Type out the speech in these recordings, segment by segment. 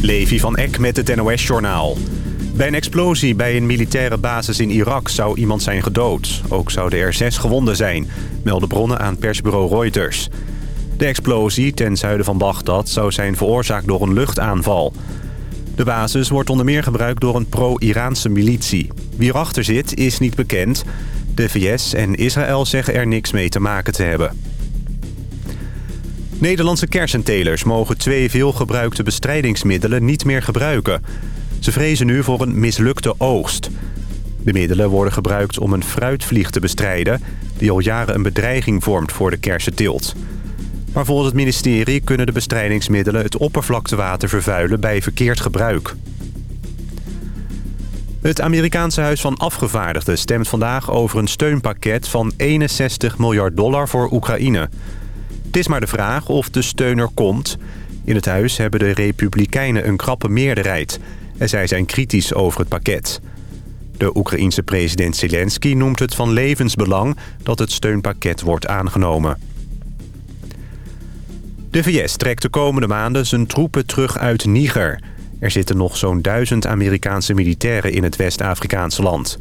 Levi van Eck met het NOS-journaal. Bij een explosie bij een militaire basis in Irak zou iemand zijn gedood. Ook zouden er zes gewonden zijn, melden bronnen aan persbureau Reuters. De explosie ten zuiden van Bagdad zou zijn veroorzaakt door een luchtaanval. De basis wordt onder meer gebruikt door een pro-Iraanse militie. Wie erachter zit is niet bekend. De VS en Israël zeggen er niks mee te maken te hebben. Nederlandse kersentelers mogen twee veelgebruikte bestrijdingsmiddelen niet meer gebruiken. Ze vrezen nu voor een mislukte oogst. De middelen worden gebruikt om een fruitvlieg te bestrijden... die al jaren een bedreiging vormt voor de kersenteelt. Maar volgens het ministerie kunnen de bestrijdingsmiddelen... het oppervlaktewater vervuilen bij verkeerd gebruik. Het Amerikaanse Huis van Afgevaardigden stemt vandaag over een steunpakket... van 61 miljard dollar voor Oekraïne... Het is maar de vraag of de steun er komt. In het huis hebben de Republikeinen een krappe meerderheid... en zij zijn kritisch over het pakket. De Oekraïense president Zelensky noemt het van levensbelang... dat het steunpakket wordt aangenomen. De VS trekt de komende maanden zijn troepen terug uit Niger. Er zitten nog zo'n duizend Amerikaanse militairen in het West-Afrikaanse land.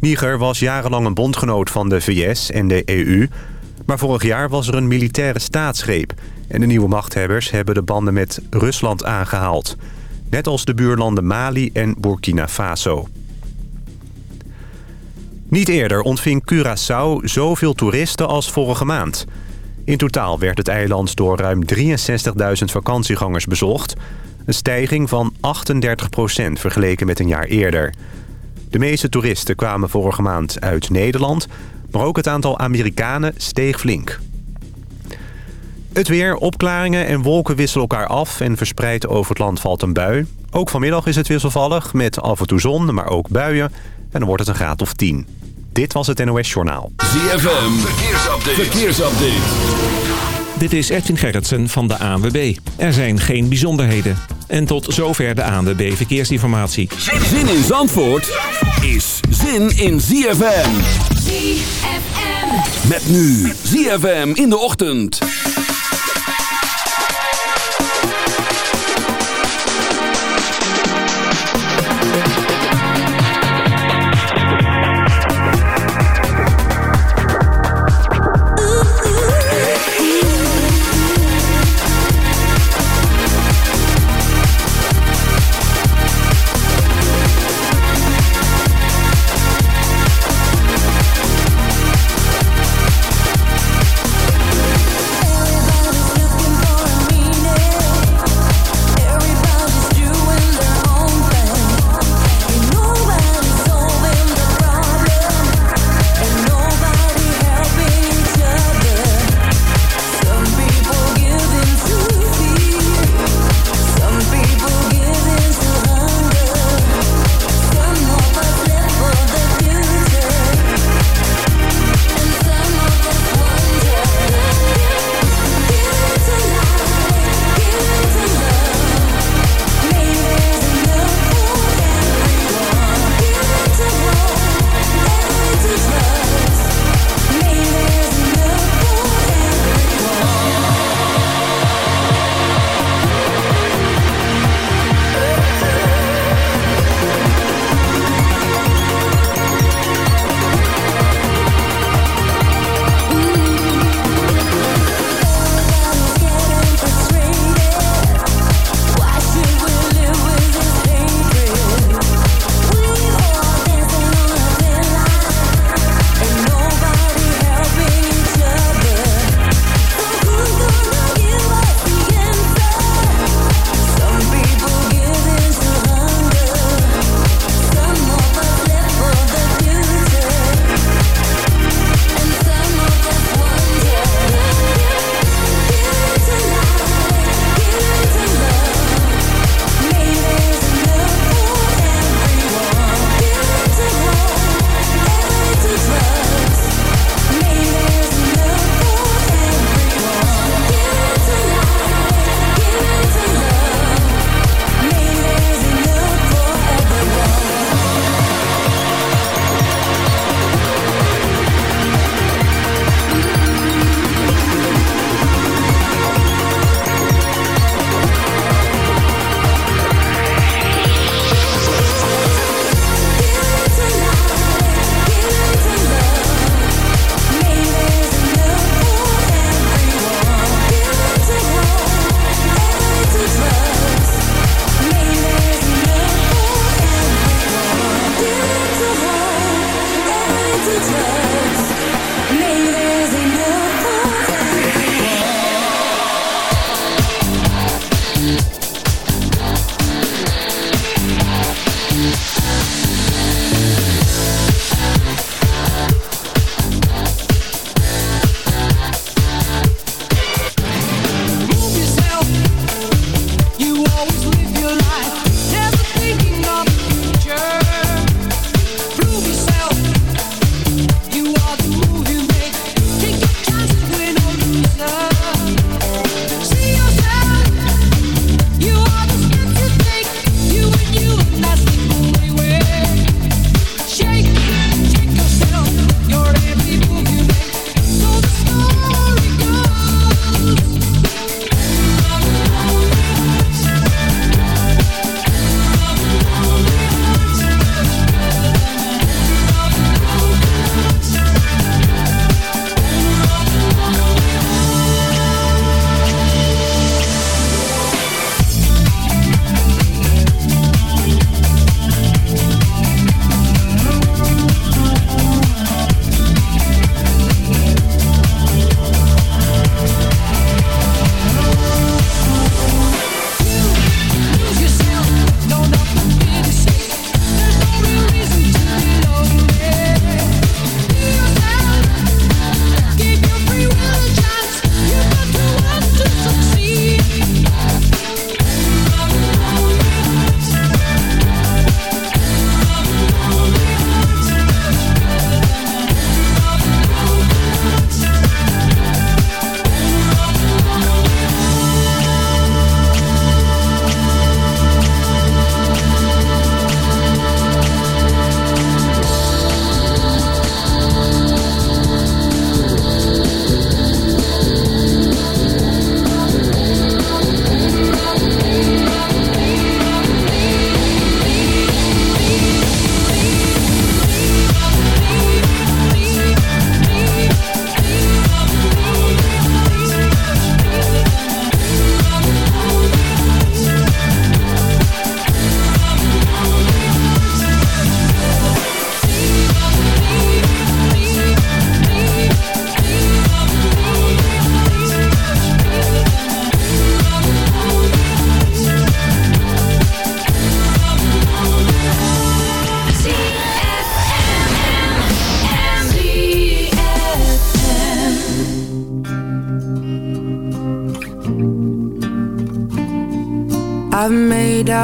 Niger was jarenlang een bondgenoot van de VS en de EU... Maar vorig jaar was er een militaire staatsgreep. En de nieuwe machthebbers hebben de banden met Rusland aangehaald. Net als de buurlanden Mali en Burkina Faso. Niet eerder ontving Curaçao zoveel toeristen als vorige maand. In totaal werd het eiland door ruim 63.000 vakantiegangers bezocht. Een stijging van 38% vergeleken met een jaar eerder. De meeste toeristen kwamen vorige maand uit Nederland... Maar ook het aantal Amerikanen steeg flink. Het weer, opklaringen en wolken wisselen elkaar af... en verspreid over het land valt een bui. Ook vanmiddag is het wisselvallig, met af en toe zon, maar ook buien. En dan wordt het een graad of 10. Dit was het NOS Journaal. ZFM, verkeersupdate. verkeersupdate. Dit is Edwin Gerritsen van de ANWB. Er zijn geen bijzonderheden. En tot zover de ANWB Verkeersinformatie. Zin in Zandvoort is zin in ZFM. ZFM. Met nu ZFM in de ochtend.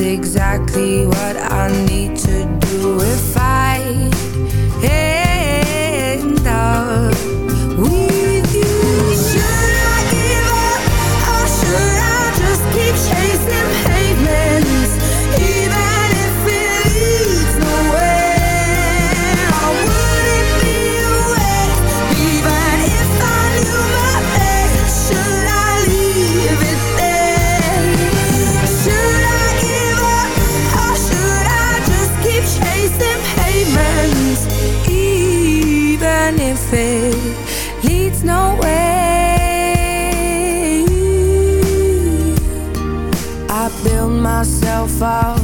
exactly what I need. and if it leads way. I build myself up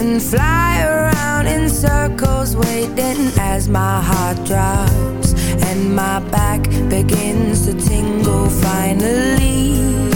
and fly around in circles, waiting as my heart drops and my back begins to tingle finally.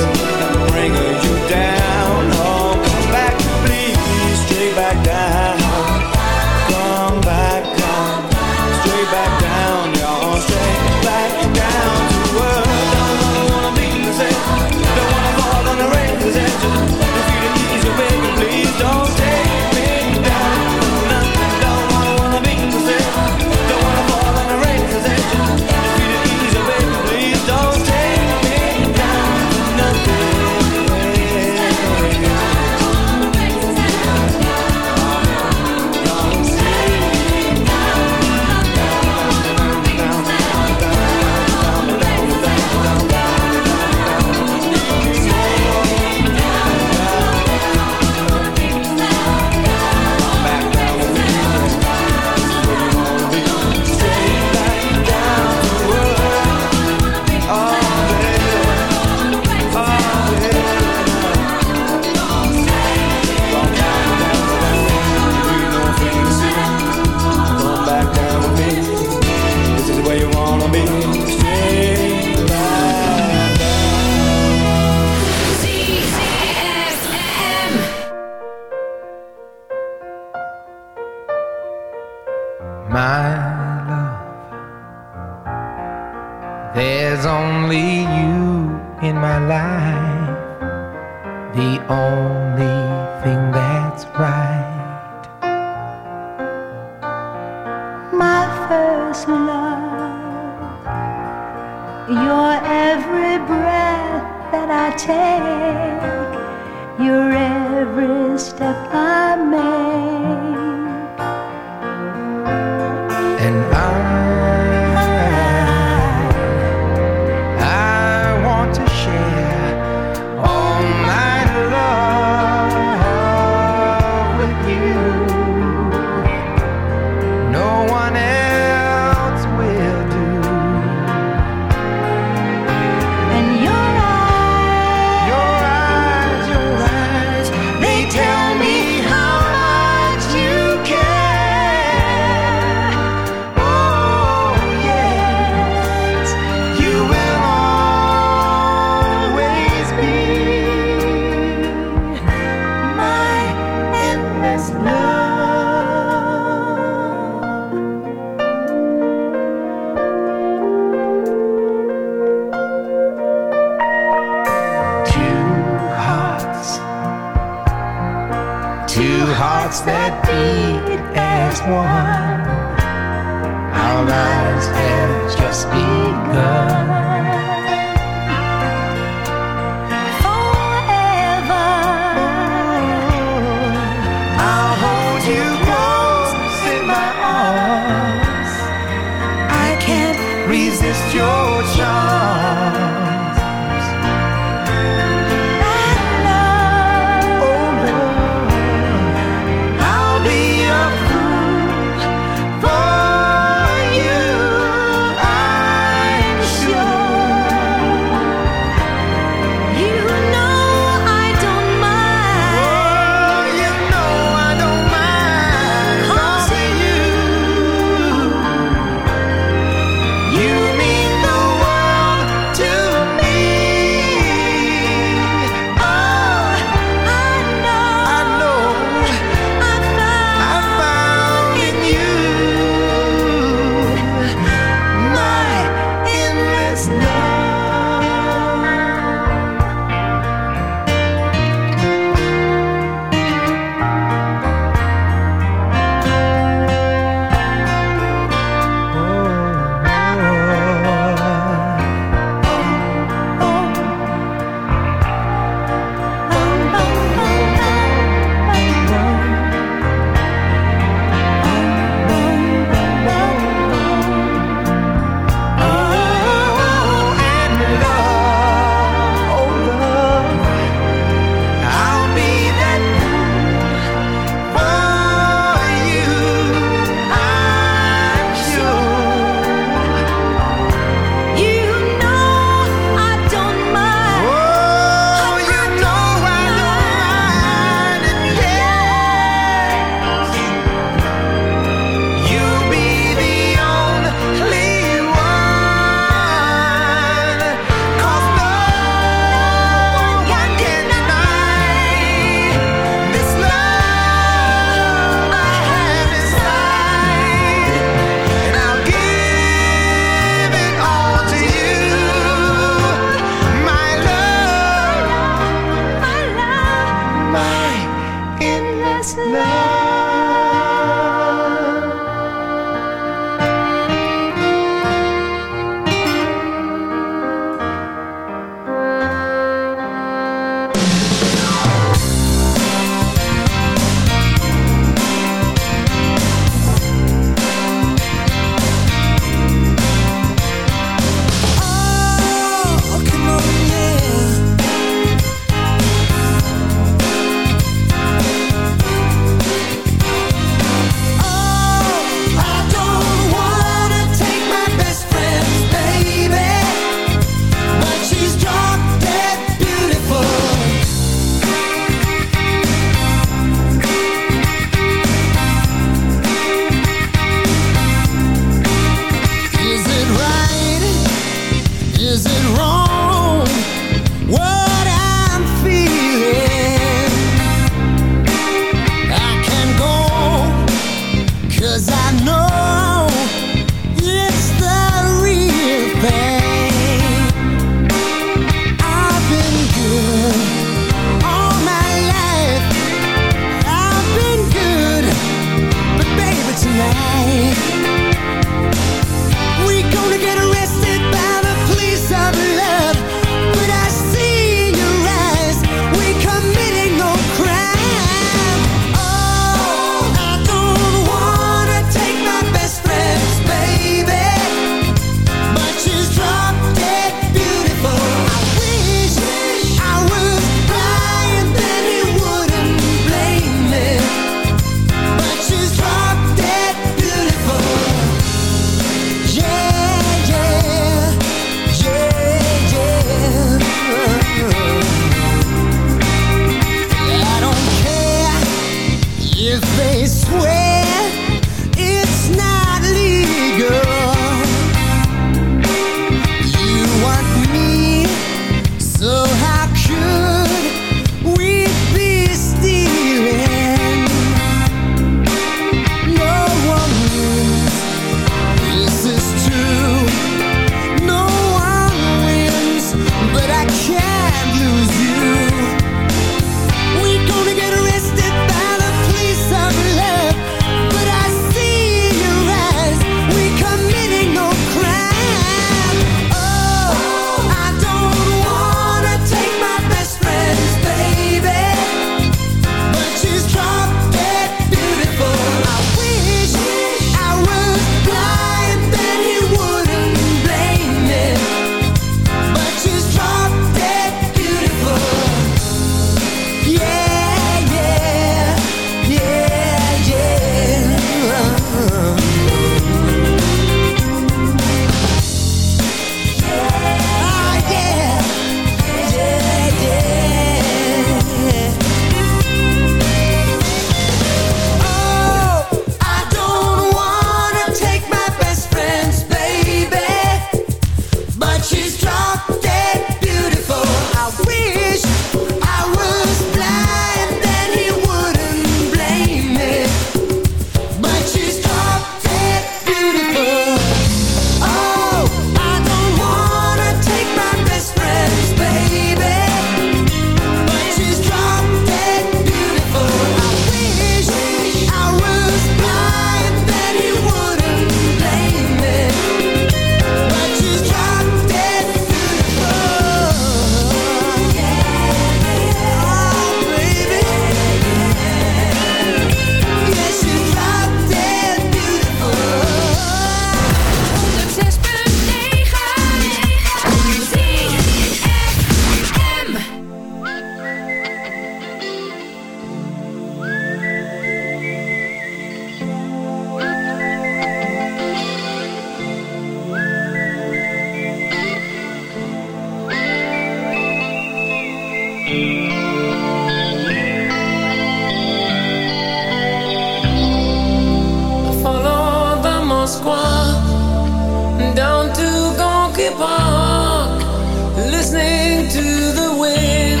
listening to the wind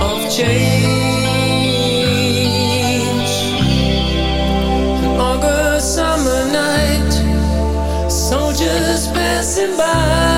of change. An August summer night, soldiers passing by.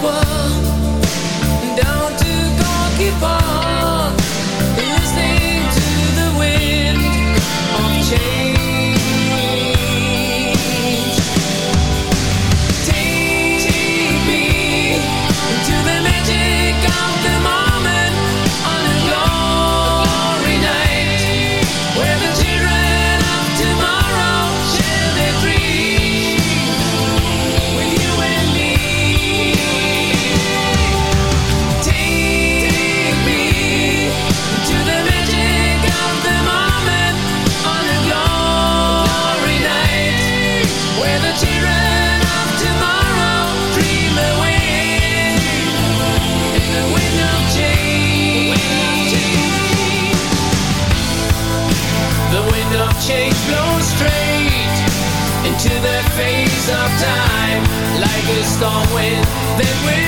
光 storm wind, then we'll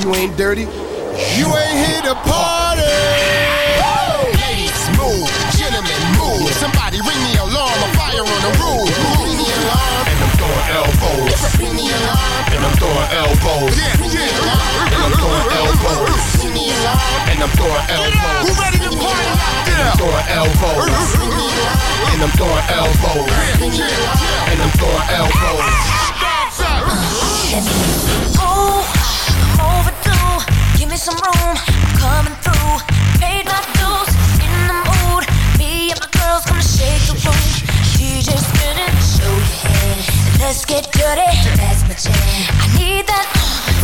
you ain't dirty, you ain't here to party. Ladies, move. Gentlemen, move. Somebody ring the alarm. A fire on the roof. Ring the alarm. And I'm throwing elbows. Ring the alarm. And I'm throwing elbows. Yeah, yeah. And I'm throwing elbows. Ring the alarm. And I'm throwing elbows. Who ready to party? Get up. Throwing elbows. And I'm throwing elbows. And I'm throwing elbows. Oh overdue. Give me some room. Coming through. Paid my dues. In the mood. Me and my girls gonna shake the room. Show head. Let's get dirty. That's my jam. I need that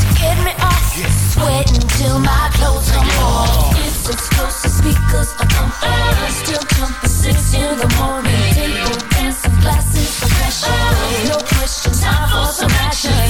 to get me off. Sweating till my clothes speakers. Still jumping six in the morning. Table dancing, glasses of pressure. No question, time for some action.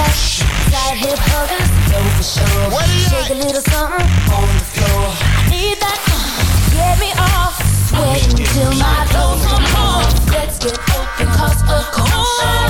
That. Side hip huggers, go for sure. Shake a little something on the floor. I need that, uh, get me off. Till my clothes come off. Let's get open, cause a commotion.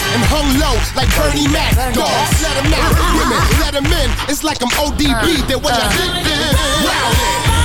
and hung low like Bernie Mac. Dogs, let 'em out. Women, let 'em in. It's like I'm ODB. Uh, then when I did uh. this, wow. It's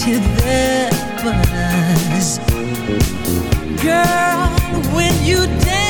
to the buzz. Girl, when you dance